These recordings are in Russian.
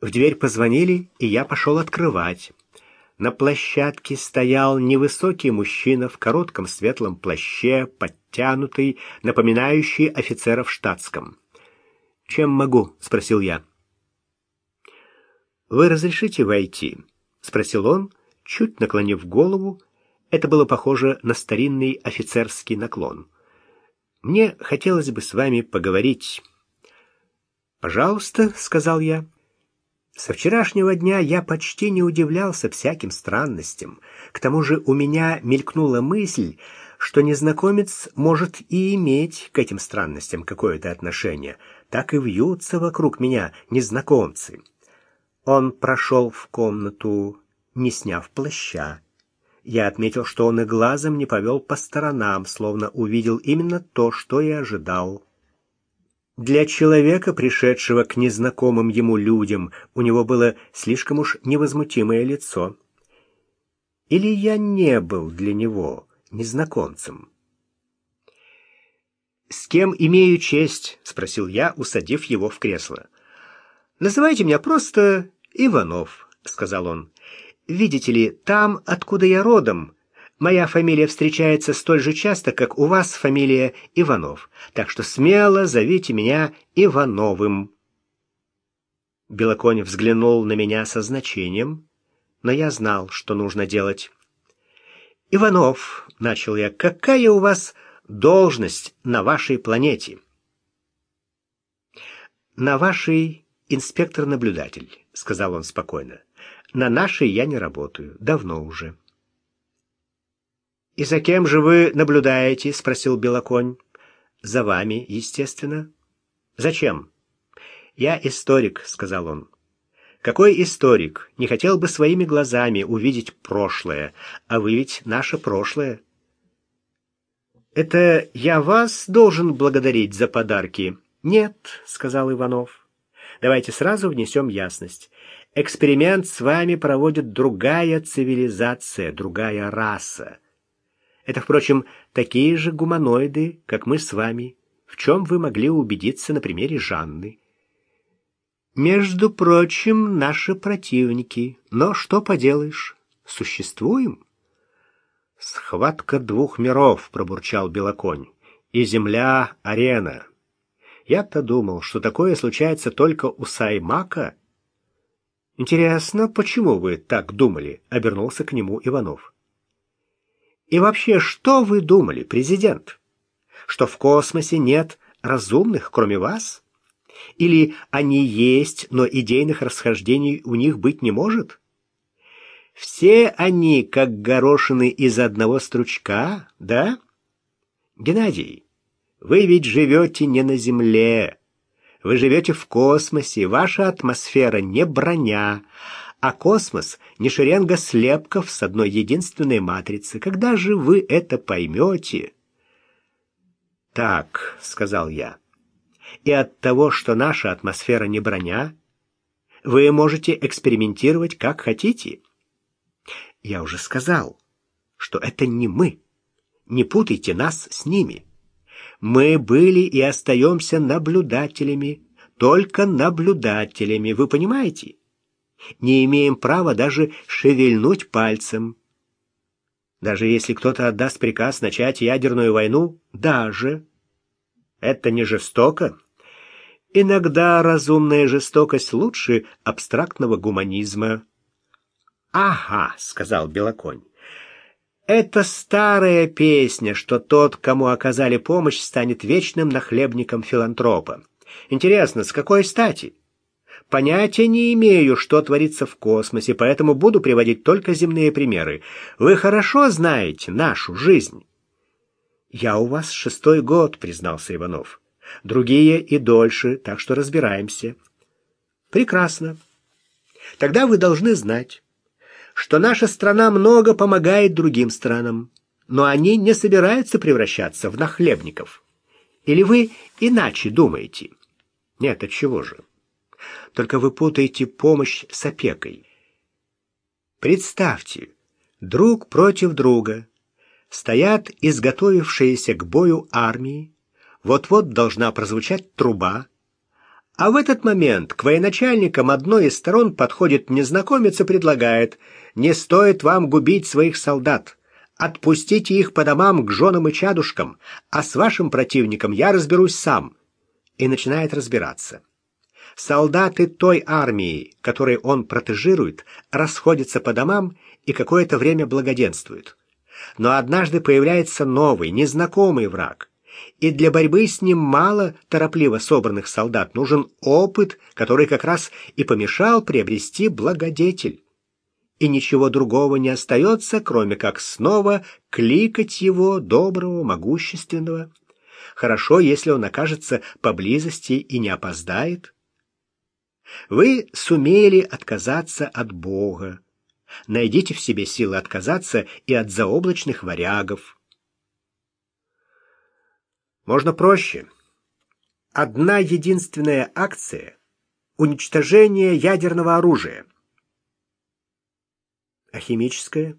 В дверь позвонили, и я пошел открывать. На площадке стоял невысокий мужчина в коротком светлом плаще, подтянутый, напоминающий офицера в штатском. «Чем могу?» — спросил я. «Вы разрешите войти?» — спросил он, чуть наклонив голову. Это было похоже на старинный офицерский наклон. «Мне хотелось бы с вами поговорить». «Пожалуйста», — сказал я. Со вчерашнего дня я почти не удивлялся всяким странностям. К тому же у меня мелькнула мысль, что незнакомец может и иметь к этим странностям какое-то отношение. Так и вьются вокруг меня незнакомцы. Он прошел в комнату, не сняв плаща. Я отметил, что он и глазом не повел по сторонам, словно увидел именно то, что и ожидал. Для человека, пришедшего к незнакомым ему людям, у него было слишком уж невозмутимое лицо. Или я не был для него незнакомцем? «С кем имею честь?» — спросил я, усадив его в кресло. «Называйте меня просто Иванов», — сказал он. «Видите ли, там, откуда я родом, Моя фамилия встречается столь же часто, как у вас фамилия Иванов, так что смело зовите меня Ивановым». Белоконь взглянул на меня со значением, но я знал, что нужно делать. «Иванов», — начал я, — «какая у вас должность на вашей планете?» «На вашей инспектор-наблюдатель», — сказал он спокойно. «На нашей я не работаю, давно уже». «И за кем же вы наблюдаете?» — спросил Белоконь. «За вами, естественно». «Зачем?» «Я историк», — сказал он. «Какой историк не хотел бы своими глазами увидеть прошлое? А вы ведь наше прошлое». «Это я вас должен благодарить за подарки?» «Нет», — сказал Иванов. «Давайте сразу внесем ясность. Эксперимент с вами проводит другая цивилизация, другая раса. Это, впрочем, такие же гуманоиды, как мы с вами, в чем вы могли убедиться на примере Жанны. Между прочим, наши противники. Но что поделаешь, существуем. Схватка двух миров, пробурчал Белоконь. И земля — арена. Я-то думал, что такое случается только у Саймака. Интересно, почему вы так думали? Обернулся к нему Иванов. И вообще, что вы думали, президент? Что в космосе нет разумных, кроме вас? Или они есть, но идейных расхождений у них быть не может? Все они как горошины из одного стручка, да? Геннадий, вы ведь живете не на Земле. Вы живете в космосе, ваша атмосфера не броня, а космос — не шеренга слепков с одной единственной матрицы. Когда же вы это поймете? «Так», — сказал я, — «и от того, что наша атмосфера не броня, вы можете экспериментировать как хотите». Я уже сказал, что это не мы. Не путайте нас с ними. Мы были и остаемся наблюдателями, только наблюдателями, вы понимаете? Не имеем права даже шевельнуть пальцем. Даже если кто-то отдаст приказ начать ядерную войну, даже. Это не жестоко. Иногда разумная жестокость лучше абстрактного гуманизма. «Ага», — сказал Белоконь. «Это старая песня, что тот, кому оказали помощь, станет вечным нахлебником филантропа. Интересно, с какой стати?» Понятия не имею, что творится в космосе, поэтому буду приводить только земные примеры. Вы хорошо знаете нашу жизнь. Я у вас шестой год, признался Иванов. Другие и дольше, так что разбираемся. Прекрасно. Тогда вы должны знать, что наша страна много помогает другим странам, но они не собираются превращаться в нахлебников. Или вы иначе думаете? Нет, от чего же? Только вы путаете помощь с опекой. Представьте, друг против друга. Стоят изготовившиеся к бою армии, вот-вот должна прозвучать труба, А в этот момент к военачальникам одной из сторон подходит незнакомец и предлагает «Не стоит вам губить своих солдат. Отпустите их по домам к женам и чадушкам, а с вашим противником я разберусь сам». И начинает разбираться. Солдаты той армии, которой он протежирует, расходятся по домам и какое-то время благоденствуют. Но однажды появляется новый, незнакомый враг и для борьбы с ним мало торопливо собранных солдат, нужен опыт, который как раз и помешал приобрести благодетель. И ничего другого не остается, кроме как снова кликать его, доброго, могущественного. Хорошо, если он окажется поблизости и не опоздает. Вы сумели отказаться от Бога. Найдите в себе силы отказаться и от заоблачных варягов. Можно проще. Одна единственная акция — уничтожение ядерного оружия. А химическое?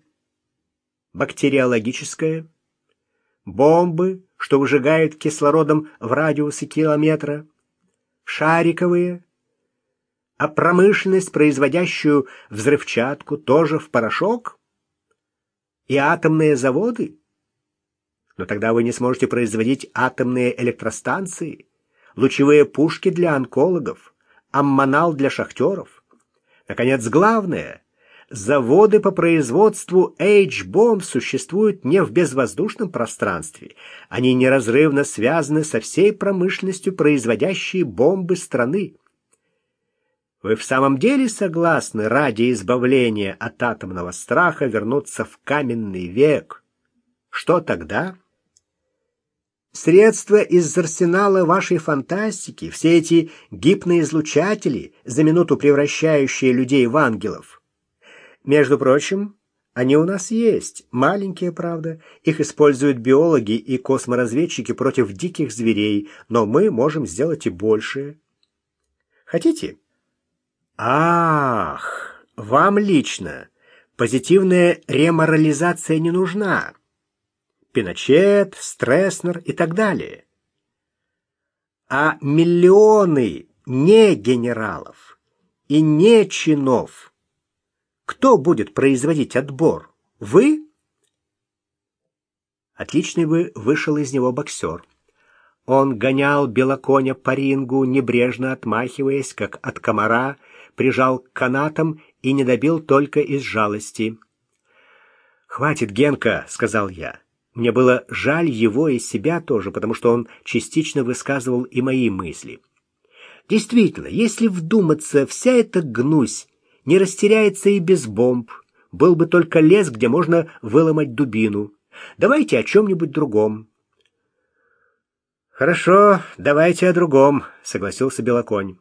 Бактериологическое? Бомбы, что выжигают кислородом в радиусе километра? Шариковые? А промышленность, производящую взрывчатку, тоже в порошок? И атомные заводы? Но тогда вы не сможете производить атомные электростанции, лучевые пушки для онкологов, аммонал для шахтеров. Наконец, главное — заводы по производству H-бомб существуют не в безвоздушном пространстве. Они неразрывно связаны со всей промышленностью, производящей бомбы страны. Вы в самом деле согласны ради избавления от атомного страха вернуться в каменный век? Что тогда? Средства из арсенала вашей фантастики, все эти гипноизлучатели, за минуту превращающие людей в ангелов. Между прочим, они у нас есть, маленькие, правда. Их используют биологи и косморазведчики против диких зверей, но мы можем сделать и большее. Хотите? Ах, вам лично позитивная реморализация не нужна. Пиночет, Стресснер и так далее. А миллионы не генералов и не чинов. Кто будет производить отбор? Вы? Отличный бы вышел из него боксер. Он гонял белоконя по рингу, небрежно отмахиваясь, как от комара, прижал к канатам и не добил только из жалости. «Хватит, Генка», — сказал я. Мне было жаль его и себя тоже, потому что он частично высказывал и мои мысли. Действительно, если вдуматься, вся эта гнусь не растеряется и без бомб. Был бы только лес, где можно выломать дубину. Давайте о чем-нибудь другом. Хорошо, давайте о другом, согласился Белоконь.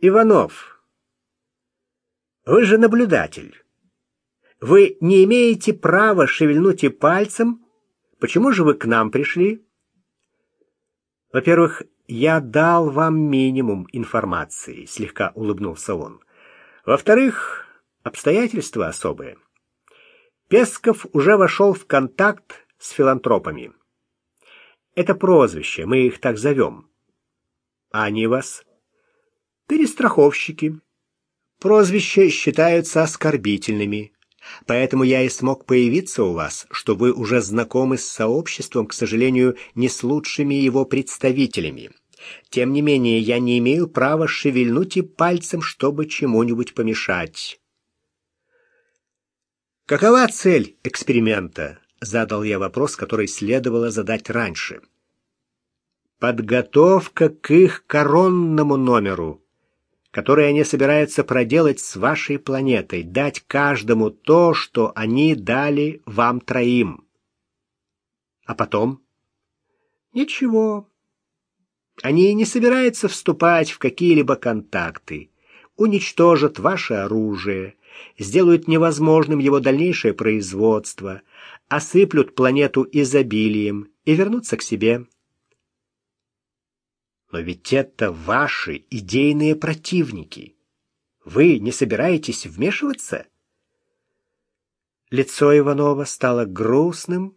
Иванов, вы же наблюдатель. Вы не имеете права шевельнуть и пальцем. Почему же вы к нам пришли? Во-первых, я дал вам минимум информации, слегка улыбнулся он. Во-вторых, обстоятельства особые. Песков уже вошел в контакт с филантропами. Это прозвище, мы их так зовем. А они вас? Перестраховщики. Прозвища считаются оскорбительными. Поэтому я и смог появиться у вас, что вы уже знакомы с сообществом, к сожалению, не с лучшими его представителями. Тем не менее, я не имею права шевельнуть и пальцем, чтобы чему-нибудь помешать. Какова цель эксперимента? Задал я вопрос, который следовало задать раньше. Подготовка к их коронному номеру которые они собираются проделать с вашей планетой, дать каждому то, что они дали вам троим. А потом? Ничего. Они не собираются вступать в какие-либо контакты, уничтожат ваше оружие, сделают невозможным его дальнейшее производство, осыплют планету изобилием и вернутся к себе. Но ведь это ваши идейные противники. Вы не собираетесь вмешиваться? Лицо Иванова стало грустным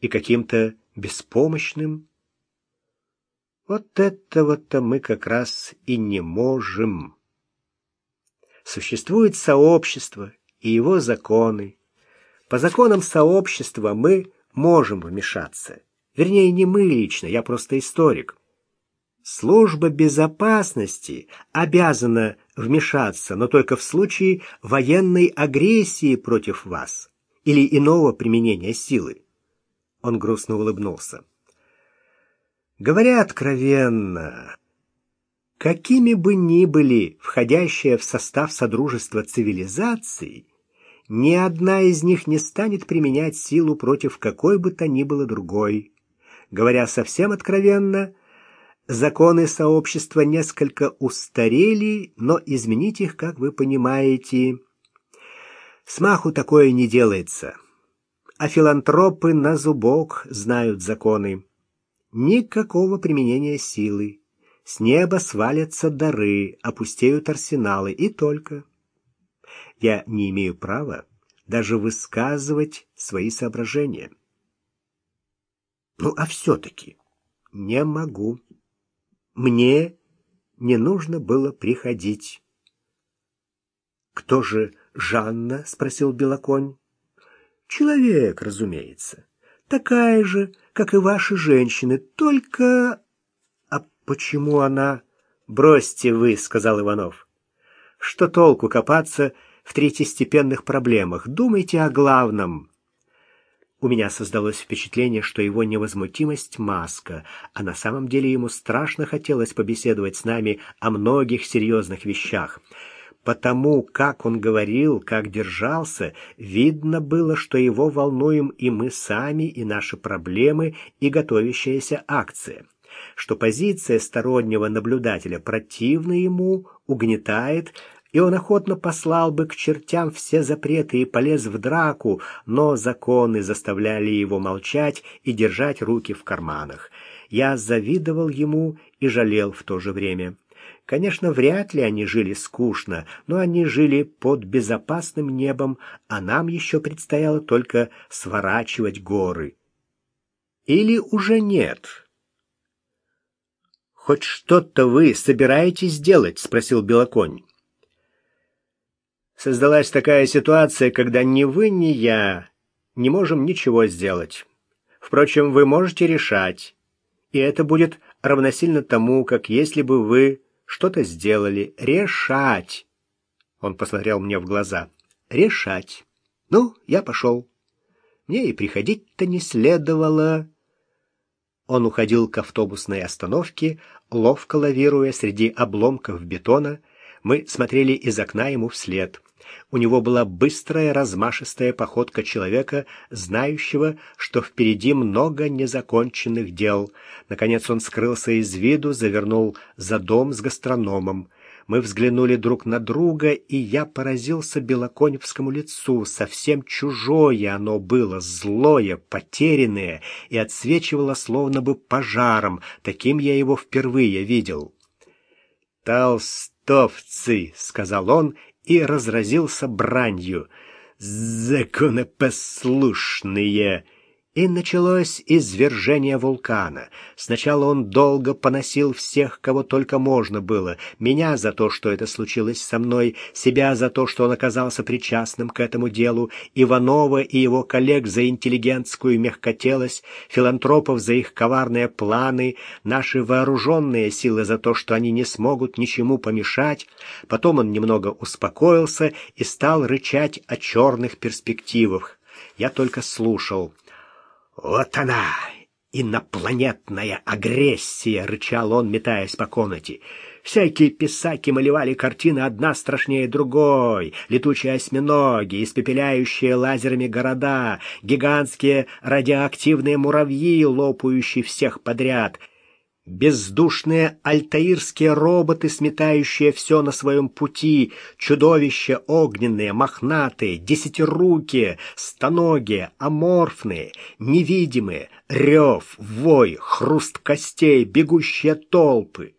и каким-то беспомощным. Вот этого-то мы как раз и не можем. Существует сообщество и его законы. По законам сообщества мы можем вмешаться. Вернее, не мы лично, я просто историк. Служба безопасности обязана вмешаться, но только в случае военной агрессии против вас или иного применения силы. Он грустно улыбнулся. Говоря откровенно, какими бы ни были входящие в состав Содружества цивилизаций, ни одна из них не станет применять силу против какой бы то ни было другой. Говоря совсем откровенно, законы сообщества несколько устарели, но изменить их, как вы понимаете, смаху такое не делается. А филантропы на зубок знают законы. Никакого применения силы. С неба свалятся дары, опустеют арсеналы, и только. Я не имею права даже высказывать свои соображения. Ну, а все-таки не могу. Мне не нужно было приходить. «Кто же Жанна?» — спросил Белоконь. «Человек, разумеется. Такая же, как и ваши женщины, только...» «А почему она...» «Бросьте вы», — сказал Иванов. «Что толку копаться в третьестепенных проблемах? Думайте о главном». У меня создалось впечатление, что его невозмутимость — маска, а на самом деле ему страшно хотелось побеседовать с нами о многих серьезных вещах. Потому, как он говорил, как держался, видно было, что его волнуем и мы сами, и наши проблемы, и готовящаяся акция что позиция стороннего наблюдателя противна ему, угнетает, и он охотно послал бы к чертям все запреты и полез в драку, но законы заставляли его молчать и держать руки в карманах. Я завидовал ему и жалел в то же время. Конечно, вряд ли они жили скучно, но они жили под безопасным небом, а нам еще предстояло только сворачивать горы. Или уже нет? «Хоть что-то вы собираетесь делать?» — спросил Белоконь. Создалась такая ситуация, когда ни вы, ни я не можем ничего сделать. Впрочем, вы можете решать, и это будет равносильно тому, как если бы вы что-то сделали. Решать. Он посмотрел мне в глаза. Решать. Ну, я пошел. Мне и приходить-то не следовало. Он уходил к автобусной остановке, ловко лавируя среди обломков бетона. Мы смотрели из окна ему вслед. У него была быстрая, размашистая походка человека, знающего, что впереди много незаконченных дел. Наконец он скрылся из виду, завернул за дом с гастрономом. Мы взглянули друг на друга, и я поразился белоконевскому лицу. Совсем чужое оно было, злое, потерянное, и отсвечивало словно бы пожаром. Таким я его впервые видел. «Толстовцы!» — сказал он и разразился бранью. «Законопослушные!» И началось извержение вулкана. Сначала он долго поносил всех, кого только можно было. Меня за то, что это случилось со мной, себя за то, что он оказался причастным к этому делу, Иванова и его коллег за интеллигентскую мягкотелость, филантропов за их коварные планы, наши вооруженные силы за то, что они не смогут ничему помешать. Потом он немного успокоился и стал рычать о черных перспективах. Я только слушал. «Вот она, инопланетная агрессия!» — рычал он, метаясь по комнате. Всякие писаки малевали картины одна страшнее другой. Летучие осьминоги, испепеляющие лазерами города, гигантские радиоактивные муравьи, лопающие всех подряд — Бездушные альтаирские роботы, сметающие все на своем пути, чудовища огненные, мохнатые, десятирукие, стоногие, аморфные, невидимые, рев, вой, хруст костей, бегущие толпы,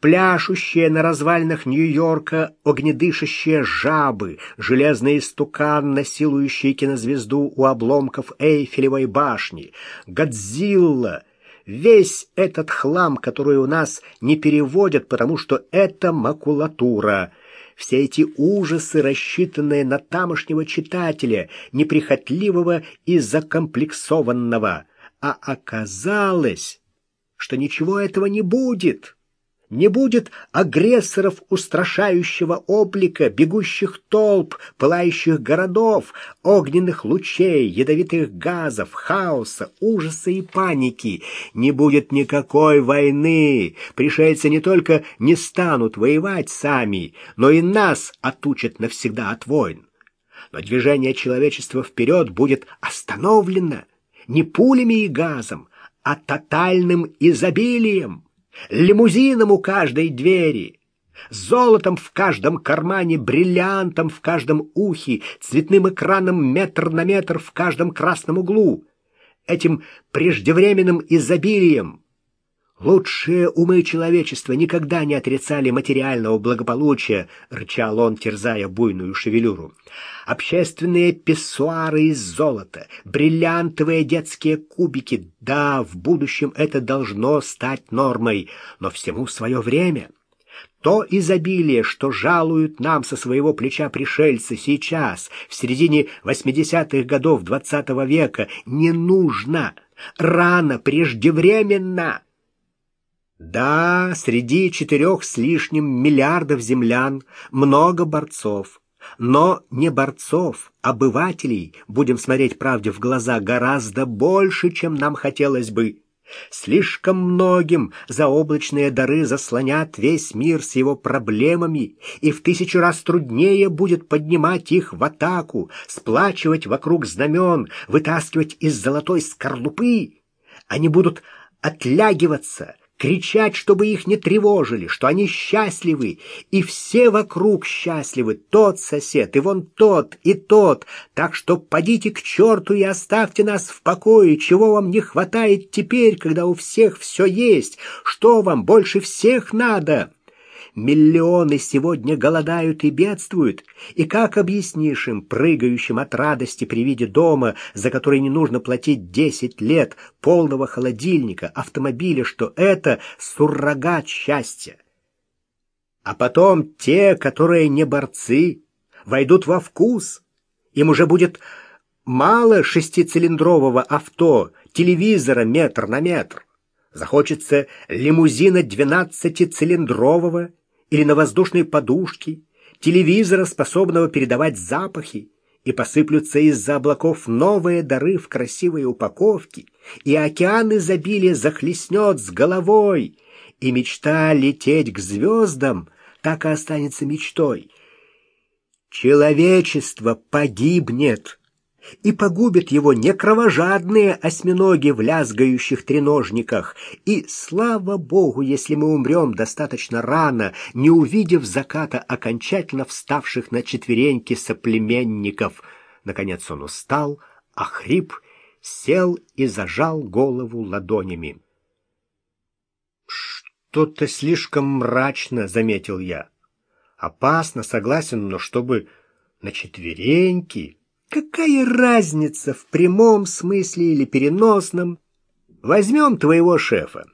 пляшущие на развалинах Нью-Йорка огнедышащие жабы, железный стукан, насилующий кинозвезду у обломков Эйфелевой башни, Годзилла — весь этот хлам, который у нас не переводят, потому что это макулатура. Все эти ужасы, рассчитанные на тамошнего читателя, неприхотливого и закомплексованного. А оказалось, что ничего этого не будет не будет агрессоров устрашающего облика, бегущих толп, пылающих городов, огненных лучей, ядовитых газов, хаоса, ужаса и паники. Не будет никакой войны. Пришельцы не только не станут воевать сами, но и нас отучат навсегда от войн. Но движение человечества вперед будет остановлено не пулями и газом, а тотальным изобилием лимузином у каждой двери, золотом в каждом кармане, бриллиантом в каждом ухе, цветным экраном метр на метр в каждом красном углу. Этим преждевременным изобилием Лучшие умы человечества никогда не отрицали материального благополучия, рычал он, терзая буйную шевелюру. Общественные писсуары из золота, бриллиантовые детские кубики. Да, в будущем это должно стать нормой, но всему свое время. То изобилие, что жалуют нам со своего плеча пришельцы сейчас, в середине 80-х годов XX -го века, не нужно, рано, преждевременно. Да, среди четырех с лишним миллиардов землян много борцов. Но не борцов, обывателей, будем смотреть правде в глаза, гораздо больше, чем нам хотелось бы. Слишком многим заоблачные дары заслонят весь мир с его проблемами, и в тысячу раз труднее будет поднимать их в атаку, сплачивать вокруг знамен, вытаскивать из золотой скорлупы. Они будут отлягиваться, кричать, чтобы их не тревожили, что они счастливы, и все вокруг счастливы, тот сосед, и вон тот, и тот, так что подите к черту и оставьте нас в покое, чего вам не хватает теперь, когда у всех все есть, что вам больше всех надо?» Миллионы сегодня голодают и бедствуют. И как объяснишь им, прыгающим от радости при виде дома, за который не нужно платить десять лет, полного холодильника, автомобиля, что это суррогат счастья? А потом те, которые не борцы, войдут во вкус. Им уже будет мало шестицилиндрового авто, телевизора метр на метр. Захочется лимузина двенадцатицилиндрового или на воздушной подушке, телевизора, способного передавать запахи, и посыплются из-за облаков новые дары в красивой упаковке, и океан изобилия захлестнет с головой, и мечта лететь к звездам так и останется мечтой. Человечество погибнет и погубят его не кровожадные осьминоги в лязгающих треножниках. И слава богу, если мы умрем достаточно рано, не увидев заката окончательно вставших на четвереньки соплеменников. Наконец он устал, охрип, сел и зажал голову ладонями. «Что-то слишком мрачно», — заметил я. «Опасно, согласен, но чтобы на четвереньки...» Какая разница в прямом смысле или переносном? Возьмем твоего шефа.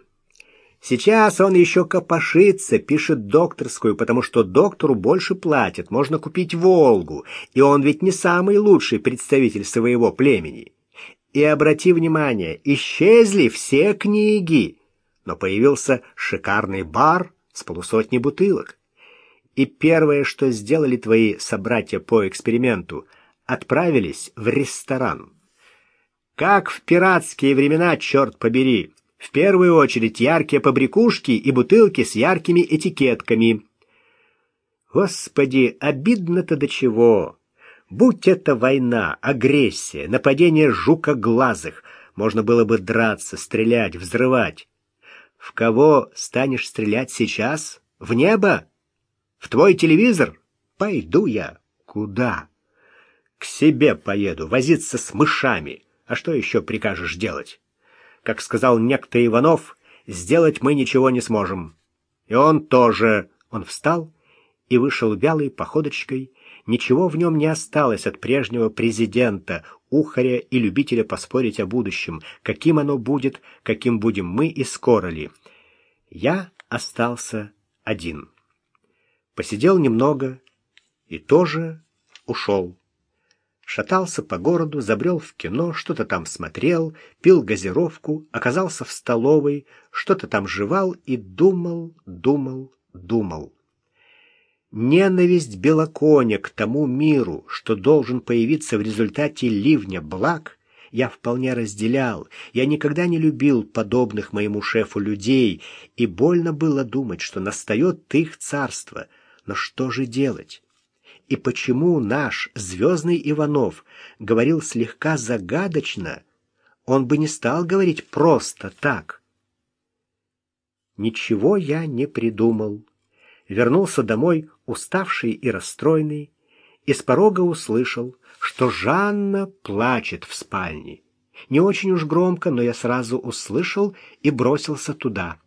Сейчас он еще копошится, пишет докторскую, потому что доктору больше платят, можно купить «Волгу», и он ведь не самый лучший представитель своего племени. И обрати внимание, исчезли все книги, но появился шикарный бар с полусотней бутылок. И первое, что сделали твои собратья по эксперименту — отправились в ресторан. Как в пиратские времена, черт побери! В первую очередь яркие побрякушки и бутылки с яркими этикетками. Господи, обидно-то до чего! Будь это война, агрессия, нападение жукоглазых, можно было бы драться, стрелять, взрывать. В кого станешь стрелять сейчас? В небо? В твой телевизор? Пойду я. Куда? К себе поеду, возиться с мышами. А что еще прикажешь делать? Как сказал некто Иванов, сделать мы ничего не сможем. И он тоже. Он встал и вышел вялой походочкой. Ничего в нем не осталось от прежнего президента, ухаря и любителя поспорить о будущем, каким оно будет, каким будем мы и скоро ли. Я остался один. Посидел немного и тоже ушел. Шатался по городу, забрел в кино, что-то там смотрел, пил газировку, оказался в столовой, что-то там жевал и думал, думал, думал. Ненависть Белоконя к тому миру, что должен появиться в результате ливня благ, я вполне разделял. Я никогда не любил подобных моему шефу людей, и больно было думать, что настает их царство. Но что же делать? И почему наш звездный Иванов говорил слегка загадочно? Он бы не стал говорить просто так. Ничего я не придумал вернулся домой уставший и расстроенный, и с порога услышал, что Жанна плачет в спальне. Не очень уж громко, но я сразу услышал и бросился туда.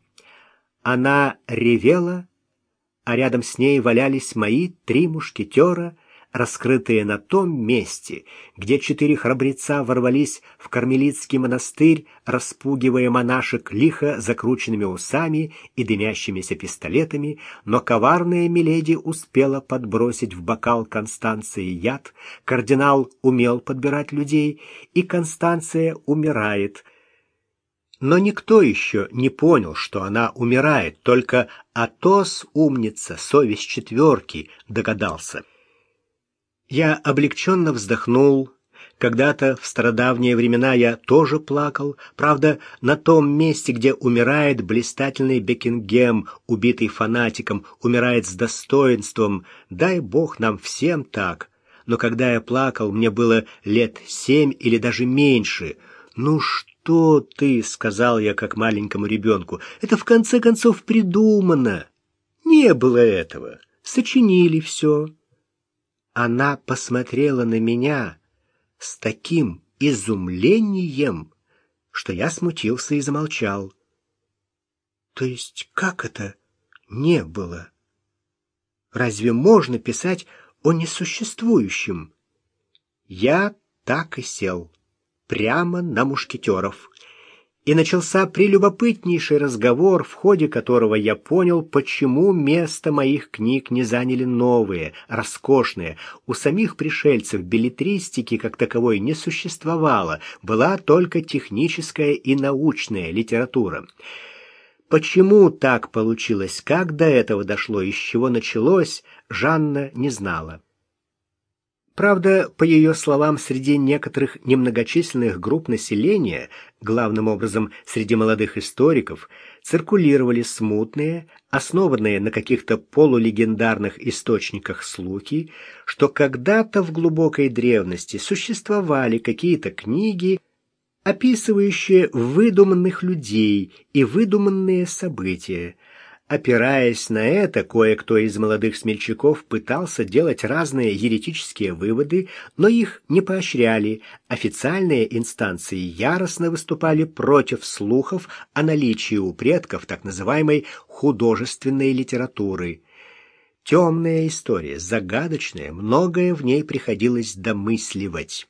Она ревела, а рядом с ней валялись мои три мушкетера раскрытые на том месте, где четыре храбреца ворвались в кармелитский монастырь, распугивая монашек лихо закрученными усами и дымящимися пистолетами, но коварная Миледи успела подбросить в бокал Констанции яд, кардинал умел подбирать людей, и Констанция умирает — но никто еще не понял, что она умирает, только Атос, умница, совесть четверки, догадался. Я облегченно вздохнул. Когда-то в стародавние времена я тоже плакал, правда, на том месте, где умирает блистательный Бекингем, убитый фанатиком, умирает с достоинством. Дай бог нам всем так. Но когда я плакал, мне было лет семь или даже меньше. Ну что ты, сказал я как маленькому ребенку, это в конце концов придумано. Не было этого. Сочинили все. Она посмотрела на меня с таким изумлением, что я смутился и замолчал. То есть как это не было? Разве можно писать о несуществующем? Я так и сел, прямо на мушкетеров и начался прелюбопытнейший разговор, в ходе которого я понял, почему место моих книг не заняли новые, роскошные. У самих пришельцев билетристики как таковой не существовало, была только техническая и научная литература. Почему так получилось, как до этого дошло, из чего началось, Жанна не знала. Правда, по ее словам, среди некоторых немногочисленных групп населения, главным образом среди молодых историков, циркулировали смутные, основанные на каких-то полулегендарных источниках слухи, что когда-то в глубокой древности существовали какие-то книги, описывающие выдуманных людей и выдуманные события, Опираясь на это, кое-кто из молодых смельчаков пытался делать разные еретические выводы, но их не поощряли. Официальные инстанции яростно выступали против слухов о наличии у предков так называемой художественной литературы. Темная история, загадочная, многое в ней приходилось домысливать.